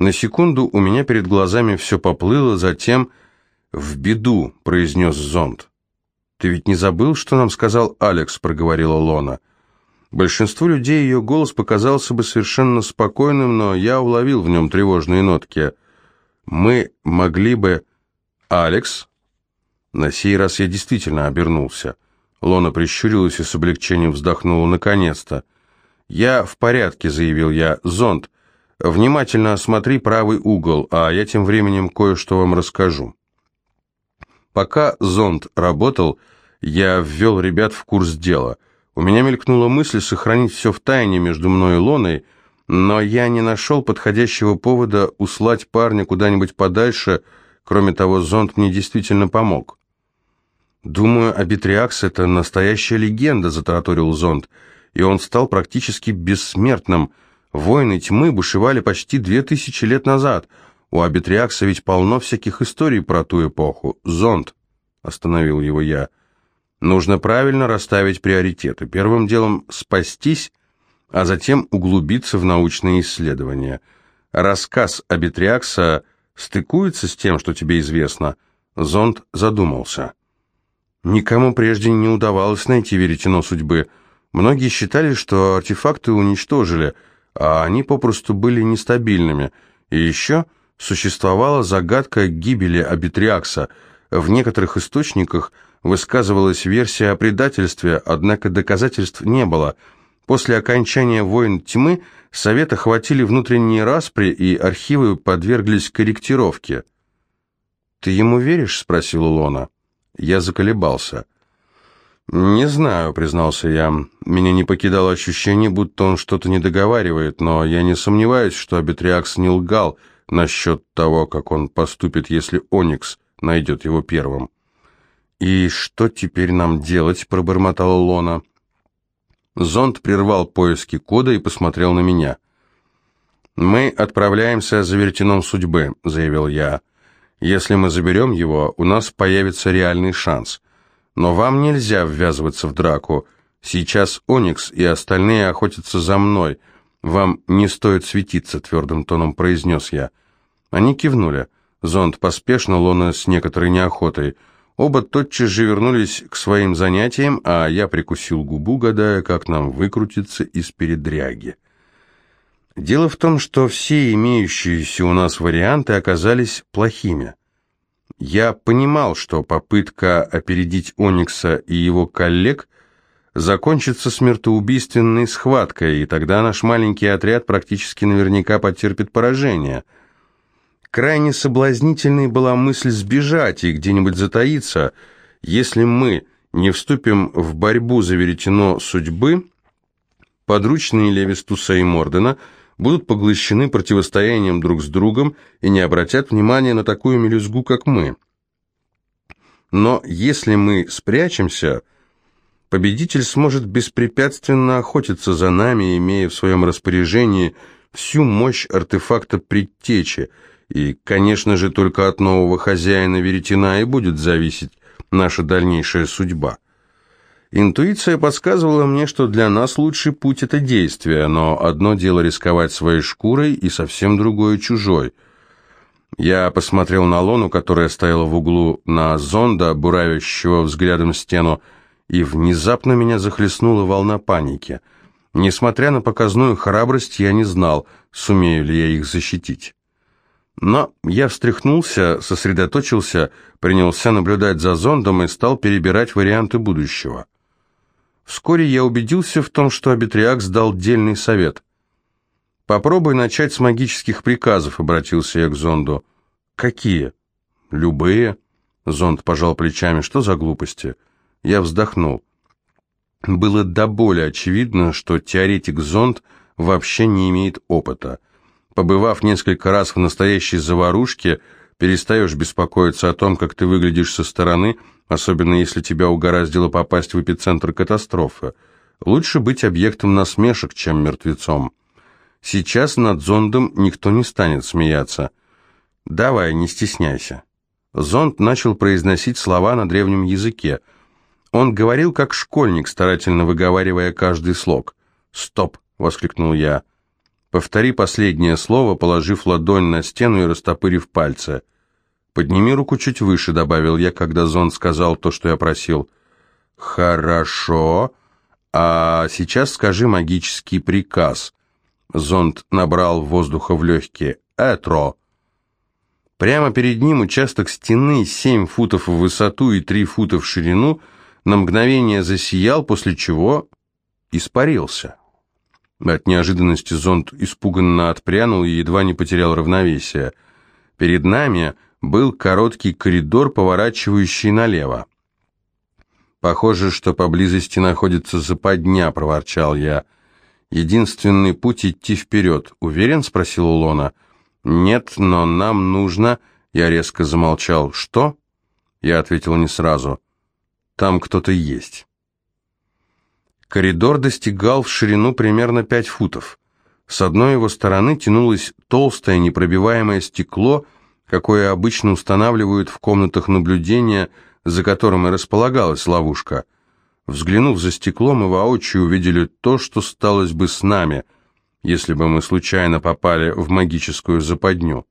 На секунду у меня перед глазами все поплыло, затем «в беду», — произнес зонд. «Ты ведь не забыл, что нам сказал Алекс?» — проговорила Лона. Большинству людей ее голос показался бы совершенно спокойным, но я уловил в нем тревожные нотки. «Мы могли бы...» «Алекс?» На сей раз я действительно обернулся. Лона прищурилась и с облегчением вздохнула. «Наконец-то!» «Я в порядке», — заявил я. «Зонд, внимательно осмотри правый угол, а я тем временем кое-что вам расскажу». Пока зонд работал, я ввел ребят в курс дела. У меня мелькнула мысль сохранить все в тайне между мной и Лоной, но я не нашел подходящего повода услать парня куда-нибудь подальше, кроме того, зонд мне действительно помог. «Думаю, Абитриакс — это настоящая легенда», — затараторил зонд, и он стал практически бессмертным. Войны тьмы бушевали почти две тысячи лет назад. У Абитриакса ведь полно всяких историй про ту эпоху. Зонд, — остановил его я, — Нужно правильно расставить приоритеты. Первым делом спастись, а затем углубиться в научные исследования. Рассказ Абитриакса стыкуется с тем, что тебе известно. Зонд задумался. Никому прежде не удавалось найти веретено судьбы. Многие считали, что артефакты уничтожили, а они попросту были нестабильными. И еще существовала загадка гибели Абитриакса. В некоторых источниках – высказывалась версия о предательстве, однако доказательств не было. После окончания войн тьмы Совет охватили внутренние распри, и архивы подверглись корректировке. «Ты ему веришь?» — спросил Лона. Я заколебался. «Не знаю», — признался я. Меня не покидало ощущение, будто он что-то не договаривает, но я не сомневаюсь, что Абитриакс не лгал насчет того, как он поступит, если Оникс найдет его первым. «И что теперь нам делать?» – пробормотала Лона. Зонд прервал поиски кода и посмотрел на меня. «Мы отправляемся за вертином судьбы», – заявил я. «Если мы заберем его, у нас появится реальный шанс. Но вам нельзя ввязываться в драку. Сейчас Оникс и остальные охотятся за мной. Вам не стоит светиться», – твердым тоном произнес я. Они кивнули. Зонд поспешно, Лона с некоторой неохотой – Оба тотчас же вернулись к своим занятиям, а я прикусил губу, гадая, как нам выкрутиться из передряги. Дело в том, что все имеющиеся у нас варианты оказались плохими. Я понимал, что попытка опередить Оникса и его коллег закончится смертоубийственной схваткой, и тогда наш маленький отряд практически наверняка потерпит поражение – Крайне соблазнительной была мысль сбежать и где-нибудь затаиться. Если мы не вступим в борьбу за веретено судьбы, подручные Левистуса и Мордена будут поглощены противостоянием друг с другом и не обратят внимания на такую мелюзгу, как мы. Но если мы спрячемся, победитель сможет беспрепятственно охотиться за нами, имея в своем распоряжении всю мощь артефакта предтечи – и, конечно же, только от нового хозяина веретена и будет зависеть наша дальнейшая судьба. Интуиция подсказывала мне, что для нас лучший путь – это действие, но одно дело рисковать своей шкурой и совсем другое – чужой. Я посмотрел на Лону, которая стояла в углу, на зонда, буравящего взглядом стену, и внезапно меня захлестнула волна паники. Несмотря на показную храбрость, я не знал, сумею ли я их защитить. Но я встряхнулся, сосредоточился, принялся наблюдать за зондом и стал перебирать варианты будущего. Вскоре я убедился в том, что Абитриакс дал дельный совет. «Попробуй начать с магических приказов», — обратился я к зонду. «Какие?» «Любые». Зонд пожал плечами. «Что за глупости?» Я вздохнул. Было до боли очевидно, что теоретик зонд вообще не имеет опыта. Побывав несколько раз в настоящей заварушке, перестаешь беспокоиться о том, как ты выглядишь со стороны, особенно если тебя угораздило попасть в эпицентр катастрофы. Лучше быть объектом насмешек, чем мертвецом. Сейчас над зондом никто не станет смеяться. Давай, не стесняйся. Зонд начал произносить слова на древнем языке. Он говорил как школьник, старательно выговаривая каждый слог. «Стоп!» — воскликнул я. Повтори последнее слово, положив ладонь на стену и растопырив пальцы. «Подними руку чуть выше», — добавил я, когда зонд сказал то, что я просил. «Хорошо. А сейчас скажи магический приказ». Зонд набрал воздуха в легкие. «Этро». Прямо перед ним участок стены, семь футов в высоту и три фута в ширину, на мгновение засиял, после чего испарился. От неожиданности зонд испуганно отпрянул и едва не потерял равновесие. Перед нами был короткий коридор, поворачивающий налево. «Похоже, что поблизости находится западня», — проворчал я. «Единственный путь — идти вперед. Уверен?» — спросил Лона. «Нет, но нам нужно...» Я резко замолчал. «Что?» Я ответил не сразу. «Там кто-то есть». Коридор достигал в ширину примерно пять футов. С одной его стороны тянулось толстое непробиваемое стекло, какое обычно устанавливают в комнатах наблюдения, за которым и располагалась ловушка. Взглянув за стекло, мы воочию увидели то, что сталось бы с нами, если бы мы случайно попали в магическую западню.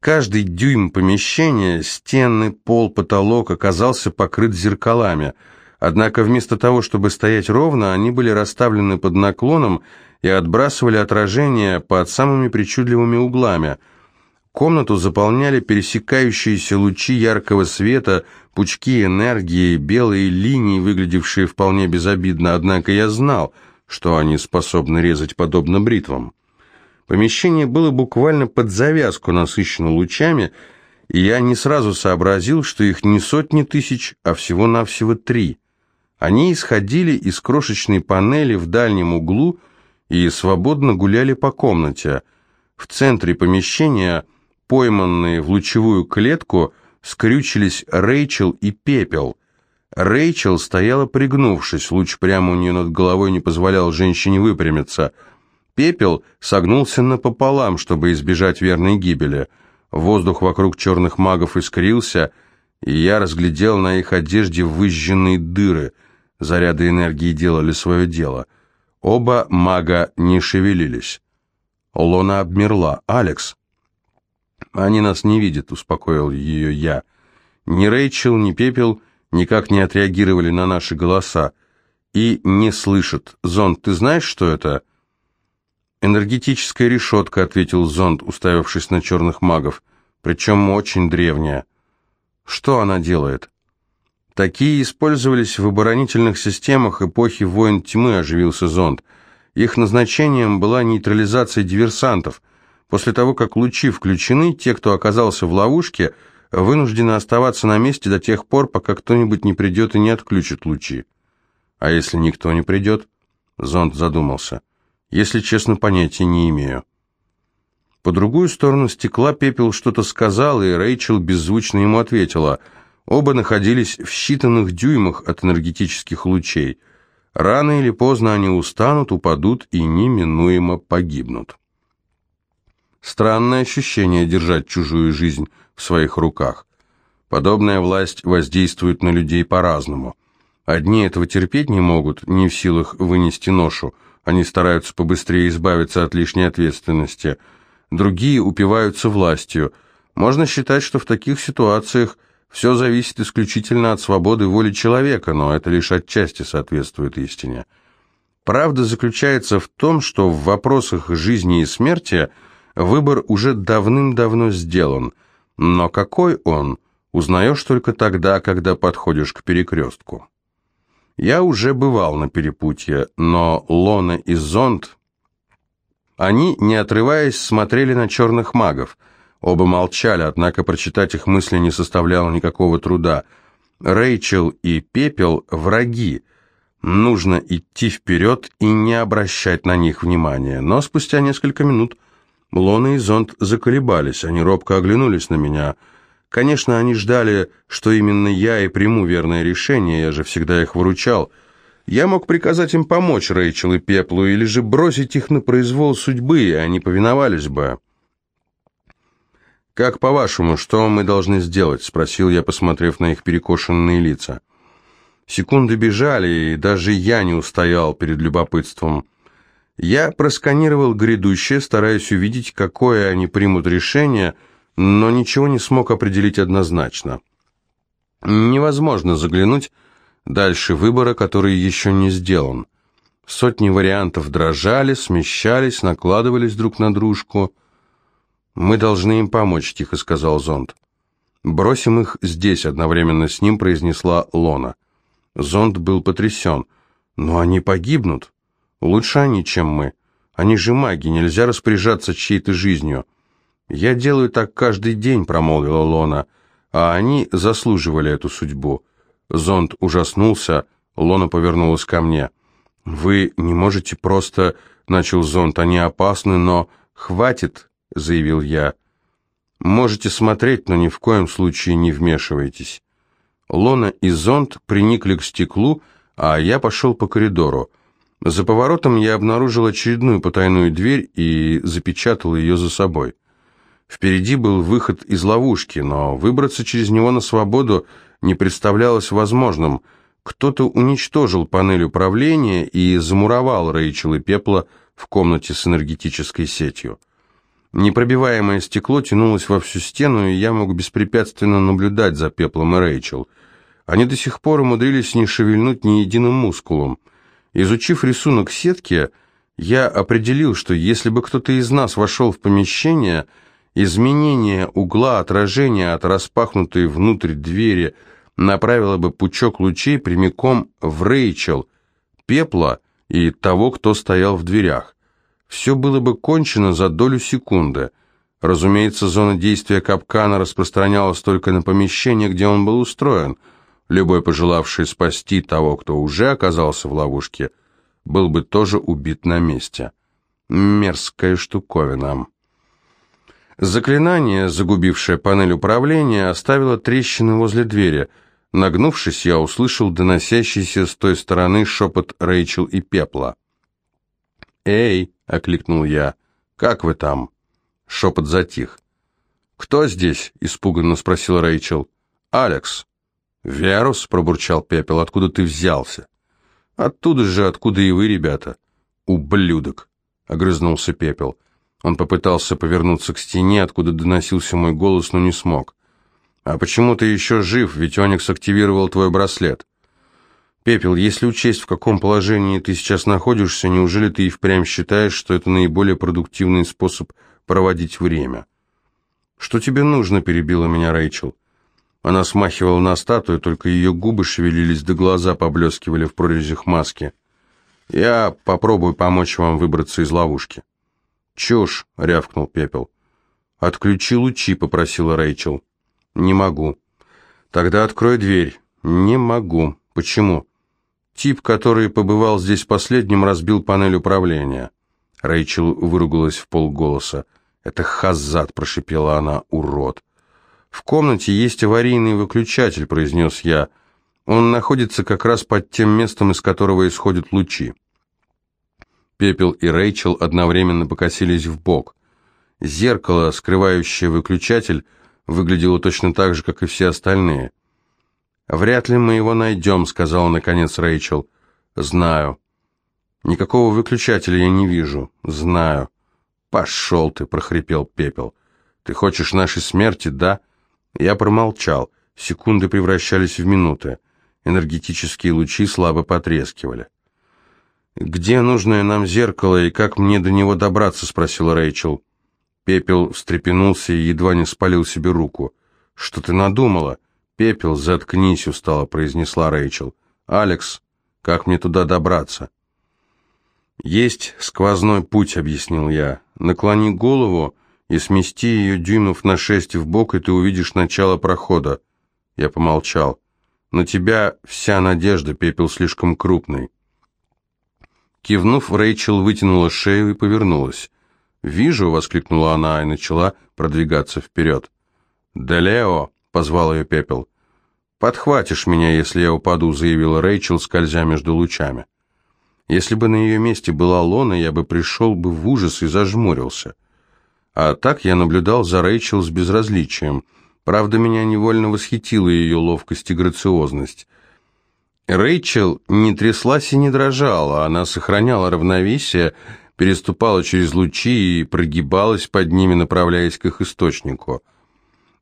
Каждый дюйм помещения, стены, пол, потолок оказался покрыт зеркалами – Однако вместо того, чтобы стоять ровно, они были расставлены под наклоном и отбрасывали отражение под самыми причудливыми углами. Комнату заполняли пересекающиеся лучи яркого света, пучки энергии, белые линии, выглядевшие вполне безобидно, однако я знал, что они способны резать подобно бритвам. Помещение было буквально под завязку насыщено лучами, и я не сразу сообразил, что их не сотни тысяч, а всего-навсего три – они исходили из крошечной панели в дальнем углу и свободно гуляли по комнате. В центре помещения, пойманные в лучевую клетку, скрючились Рэйчел и Пепел. Рэйчел стояла пригнувшись, луч прямо у нее над головой не позволял женщине выпрямиться. Пепел согнулся напополам, чтобы избежать верной гибели. Воздух вокруг черных магов искрился, и я разглядел на их одежде выжженные дыры — Заряды энергии делали свое дело. Оба мага не шевелились. Лона обмерла. «Алекс!» «Они нас не видят», — успокоил ее я. Ни Рэйчел, ни Пепел никак не отреагировали на наши голоса. И не слышат. «Зонд, ты знаешь, что это?» «Энергетическая решетка», — ответил Зонд, уставившись на черных магов. «Причем очень древняя». «Что она делает?» Такие использовались в оборонительных системах эпохи войн тьмы, оживился зонд. Их назначением была нейтрализация диверсантов. После того, как лучи включены, те, кто оказался в ловушке, вынуждены оставаться на месте до тех пор, пока кто-нибудь не придет и не отключит лучи. А если никто не придет? Зонд задумался. Если честно, понятия не имею. По другую сторону стекла Пепел что-то сказал, и Рэйчел беззвучно ему ответила – Оба находились в считанных дюймах от энергетических лучей. Рано или поздно они устанут, упадут и неминуемо погибнут. Странное ощущение держать чужую жизнь в своих руках. Подобная власть воздействует на людей по-разному. Одни этого терпеть не могут, не в силах вынести ношу, они стараются побыстрее избавиться от лишней ответственности. Другие упиваются властью. Можно считать, что в таких ситуациях – все зависит исключительно от свободы воли человека, но это лишь отчасти соответствует истине. Правда заключается в том, что в вопросах жизни и смерти выбор уже давным-давно сделан, но какой он, узнаешь только тогда, когда подходишь к перекрестку. Я уже бывал на перепутье, но Лона и Зонд, они, не отрываясь, смотрели на черных магов – Оба молчали, однако прочитать их мысли не составляло никакого труда. Рэйчел и Пепел – враги. Нужно идти вперед и не обращать на них внимания. Но спустя несколько минут Лона и Зонд заколебались, они робко оглянулись на меня. Конечно, они ждали, что именно я и приму верное решение, я же всегда их выручал. Я мог приказать им помочь Рэйчел и Пеплу, или же бросить их на произвол судьбы, и они повиновались бы. «Как по-вашему, что мы должны сделать?» — спросил я, посмотрев на их перекошенные лица. Секунды бежали, и даже я не устоял перед любопытством. Я просканировал грядущее, стараясь увидеть, какое они примут решение, но ничего не смог определить однозначно. Невозможно заглянуть дальше выбора, который еще не сделан. Сотни вариантов дрожали, смещались, накладывались друг на дружку. «Мы должны им помочь», — тихо сказал Зонд. «Бросим их здесь», — одновременно с ним произнесла Лона. Зонд был потрясен. «Но они погибнут. Лучше они, чем мы. Они же маги, нельзя распоряжаться чьей-то жизнью». «Я делаю так каждый день», — промолвила Лона, — «а они заслуживали эту судьбу». Зонд ужаснулся, Лона повернулась ко мне. «Вы не можете просто...» — начал Зонд. «Они опасны, но...» «Хватит», — заявил я. «Можете смотреть, но ни в коем случае не вмешивайтесь». Лона и Зонд приникли к стеклу, а я пошел по коридору. За поворотом я обнаружил очередную потайную дверь и запечатал ее за собой. Впереди был выход из ловушки, но выбраться через него на свободу не представлялось возможным. Кто-то уничтожил панель управления и замуровал Рэйчел и Пепла в комнате с энергетической сетью. Непробиваемое стекло тянулось во всю стену, и я мог беспрепятственно наблюдать за Пеплом и Рэйчел. Они до сих пор умудрились не шевельнуть ни единым мускулом. Изучив рисунок сетки, я определил, что если бы кто-то из нас вошел в помещение, изменение угла отражения от распахнутой внутрь двери направило бы пучок лучей прямиком в Рэйчел, Пепла и того, кто стоял в дверях. Все было бы кончено за долю секунды. Разумеется, зона действия капкана распространялась только на помещение, где он был устроен – Любой, пожелавший спасти того, кто уже оказался в ловушке, был бы тоже убит на месте. Мерзкая штуковина. Заклинание, загубившее панель управления, оставило трещины возле двери. Нагнувшись, я услышал доносящийся с той стороны шепот Рэйчел и Пепла. «Эй!» — окликнул я. «Как вы там?» Шепот затих. «Кто здесь?» — испуганно спросил Рэйчел. «Алекс». «Вярус?» — пробурчал Пепел. «Откуда ты взялся?» «Оттуда же, откуда и вы, ребята». «Ублюдок!» — огрызнулся Пепел. Он попытался повернуться к стене, откуда доносился мой голос, но не смог. «А почему ты еще жив? Ведь Оникс активировал твой браслет». «Пепел, если учесть, в каком положении ты сейчас находишься, неужели ты и впрямь считаешь, что это наиболее продуктивный способ проводить время?» «Что тебе нужно?» — перебила меня Рэйчел. Она смахивала на статую, только ее губы шевелились, да глаза поблескивали в прорезях маски. «Я попробую помочь вам выбраться из ловушки». «Чушь!» — рявкнул Пепел. «Отключи лучи», — попросила Рэйчел. «Не могу». «Тогда открой дверь». «Не могу». «Почему?» «Тип, который побывал здесь последним, разбил панель управления». Рэйчел выругалась в полголоса. «Это Хаззат», — прошипела она, — «урод». «В комнате есть аварийный выключатель», — произнес я. «Он находится как раз под тем местом, из которого исходят лучи». Пепел и Рэйчел одновременно покосились в бок. Зеркало, скрывающее выключатель, выглядело точно так же, как и все остальные. «Вряд ли мы его найдем», — сказала наконец Рэйчел. «Знаю». «Никакого выключателя я не вижу». «Знаю». «Пошел ты», — прохрипел Пепел. «Ты хочешь нашей смерти, да?» Я промолчал. Секунды превращались в минуты. Энергетические лучи слабо потрескивали. «Где нужное нам зеркало и как мне до него добраться?» — спросила Рэйчел. Пепел встрепенулся и едва не спалил себе руку. «Что ты надумала?» «Пепел, заткнись», — устало произнесла Рэйчел. «Алекс, как мне туда добраться?» «Есть сквозной путь», — объяснил я. «Наклони голову и смести ее дюймов на шесть в бок, и ты увидишь начало прохода. Я помолчал. На тебя вся надежда, пепел слишком крупный. Кивнув, Рэйчел вытянула шею и повернулась. «Вижу!» — воскликнула она и начала продвигаться вперед. «Делео!» — позвал ее пепел. «Подхватишь меня, если я упаду», — заявила Рэйчел, скользя между лучами. Если бы на ее месте была Лона, я бы пришел бы в ужас и зажмурился. А так я наблюдал за Рэйчел с безразличием. Правда, меня невольно восхитила ее ловкость и грациозность. Рэйчел не тряслась и не дрожала, она сохраняла равновесие, переступала через лучи и прогибалась под ними, направляясь к их источнику.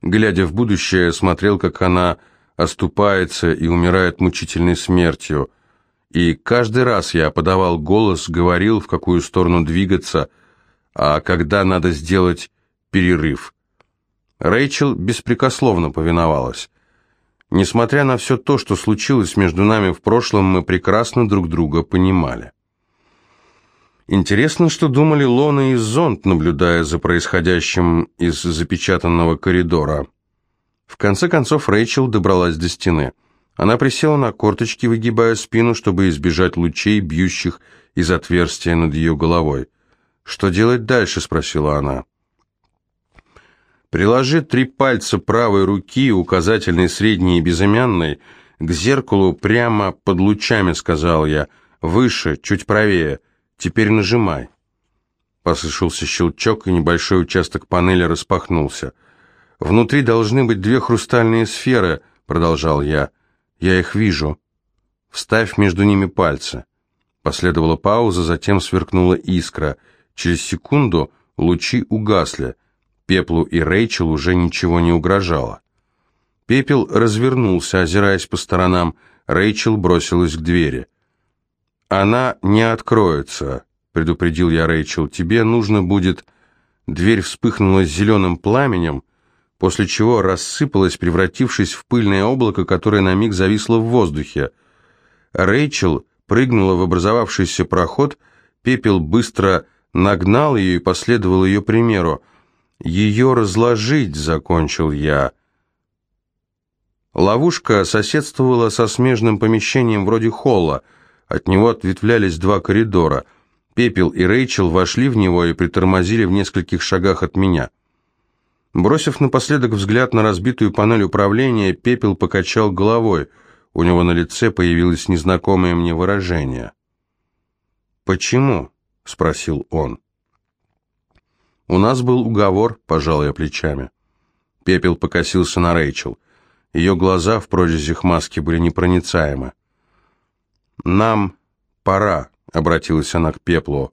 Глядя в будущее, смотрел, как она оступается и умирает мучительной смертью. И каждый раз я подавал голос, говорил, в какую сторону двигаться, а когда надо сделать перерыв. Рэйчел беспрекословно повиновалась. Несмотря на все то, что случилось между нами в прошлом, мы прекрасно друг друга понимали. Интересно, что думали Лона и Зонт, наблюдая за происходящим из запечатанного коридора. В конце концов Рэйчел добралась до стены. Она присела на корточки, выгибая спину, чтобы избежать лучей, бьющих из отверстия над ее головой. «Что делать дальше?» — спросила она. Приложи три пальца правой руки, указательной, средней и безымянной, к зеркалу прямо под лучами, сказал я. Выше, чуть правее. Теперь нажимай. Послышался щелчок, и небольшой участок панели распахнулся. «Внутри должны быть две хрустальные сферы», — продолжал я. «Я их вижу. Вставь между ними пальцы». Последовала пауза, затем сверкнула искра. Через секунду лучи угасли. Пеплу и Рэйчел уже ничего не угрожало. Пепел развернулся, озираясь по сторонам. Рэйчел бросилась к двери. «Она не откроется», — предупредил я Рэйчел. «Тебе нужно будет...» Дверь вспыхнула зеленым пламенем, после чего рассыпалась, превратившись в пыльное облако, которое на миг зависло в воздухе. Рэйчел прыгнула в образовавшийся проход, пепел быстро нагнал ее и последовал ее примеру. «Ее разложить», — закончил я. Ловушка соседствовала со смежным помещением вроде холла. От него ответвлялись два коридора. Пепел и Рэйчел вошли в него и притормозили в нескольких шагах от меня. Бросив напоследок взгляд на разбитую панель управления, Пепел покачал головой. У него на лице появилось незнакомое мне выражение. «Почему?» — спросил он. «У нас был уговор», — пожал я плечами. Пепел покосился на Рэйчел. Ее глаза в прорезях маски были непроницаемы. «Нам пора», — обратилась она к Пеплу.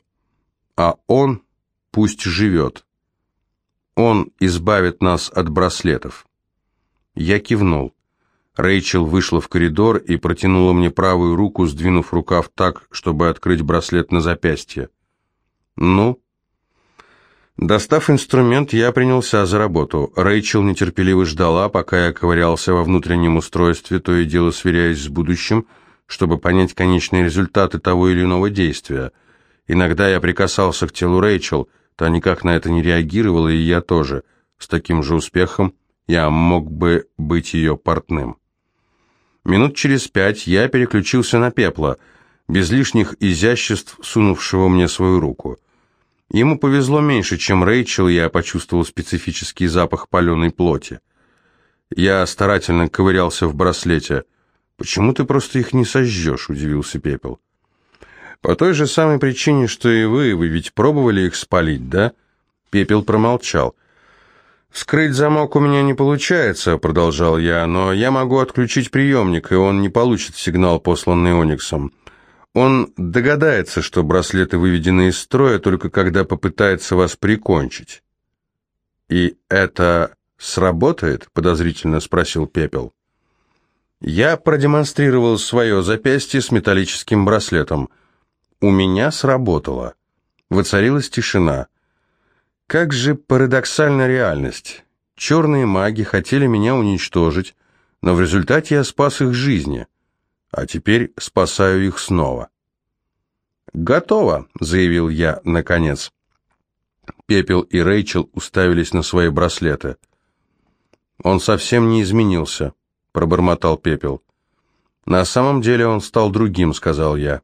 «А он пусть живет. Он избавит нас от браслетов». Я кивнул. Рэйчел вышла в коридор и протянула мне правую руку, сдвинув рукав так, чтобы открыть браслет на запястье. «Ну?» Достав инструмент, я принялся за работу. Рэйчел нетерпеливо ждала, пока я ковырялся во внутреннем устройстве, то и дело сверяясь с будущим, чтобы понять конечные результаты того или иного действия. Иногда я прикасался к телу Рэйчел, та никак на это не реагировала, и я тоже. С таким же успехом я мог бы быть ее портным. Минут через пять я переключился на пепла, без лишних изяществ сунувшего мне свою руку. Ему повезло меньше, чем Рэйчел, я почувствовал специфический запах паленой плоти. Я старательно ковырялся в браслете. «Почему ты просто их не сожжешь?» – удивился Пепел. «По той же самой причине, что и вы. Вы ведь пробовали их спалить, да?» Пепел промолчал. «Скрыть замок у меня не получается», — продолжал я, «но я могу отключить приемник, и он не получит сигнал, посланный Ониксом. Он догадается, что браслеты выведены из строя, только когда попытается вас прикончить. «И это сработает?» — подозрительно спросил Пепел. Я продемонстрировал свое запястье с металлическим браслетом. У меня сработало. Воцарилась тишина. Как же парадоксальна реальность. Черные маги хотели меня уничтожить, но в результате я спас их жизни — а теперь спасаю их снова. «Готово», — заявил я, наконец. Пепел и Рэйчел уставились на свои браслеты. «Он совсем не изменился», — пробормотал Пепел. «На самом деле он стал другим», — сказал я.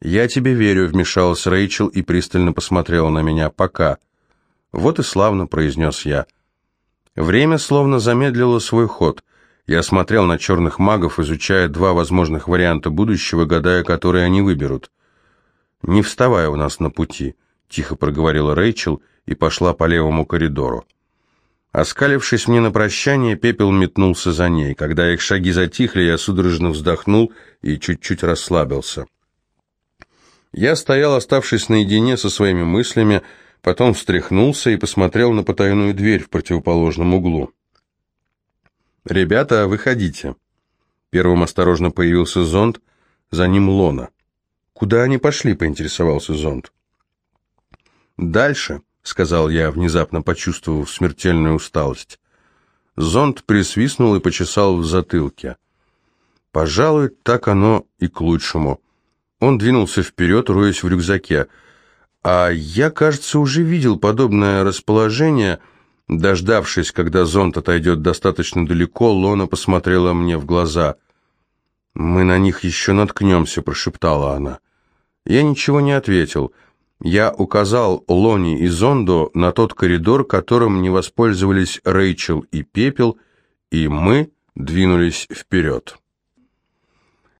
«Я тебе верю», — вмешалась Рэйчел и пристально посмотрела на меня. «Пока». «Вот и славно», — произнес я. Время словно замедлило свой ход. Я смотрел на черных магов, изучая два возможных варианта будущего, гадая, которые они выберут. «Не вставай у нас на пути», — тихо проговорила Рэйчел и пошла по левому коридору. Оскалившись мне на прощание, пепел метнулся за ней. Когда их шаги затихли, я судорожно вздохнул и чуть-чуть расслабился. Я стоял, оставшись наедине со своими мыслями, потом встряхнулся и посмотрел на потайную дверь в противоположном углу. «Ребята, выходите». Первым осторожно появился зонт, за ним Лона. «Куда они пошли?» — поинтересовался зонт. «Дальше», — сказал я, внезапно почувствовав смертельную усталость. Зонт присвистнул и почесал в затылке. «Пожалуй, так оно и к лучшему». Он двинулся вперед, роясь в рюкзаке. А я, кажется, уже видел подобное расположение. Дождавшись, когда зонт отойдет достаточно далеко, Лона посмотрела мне в глаза. «Мы на них еще наткнемся», — прошептала она. Я ничего не ответил. Указал Лоне и Зонду на тот коридор, которым не воспользовались Рэйчел и Пепел, и мы двинулись вперед.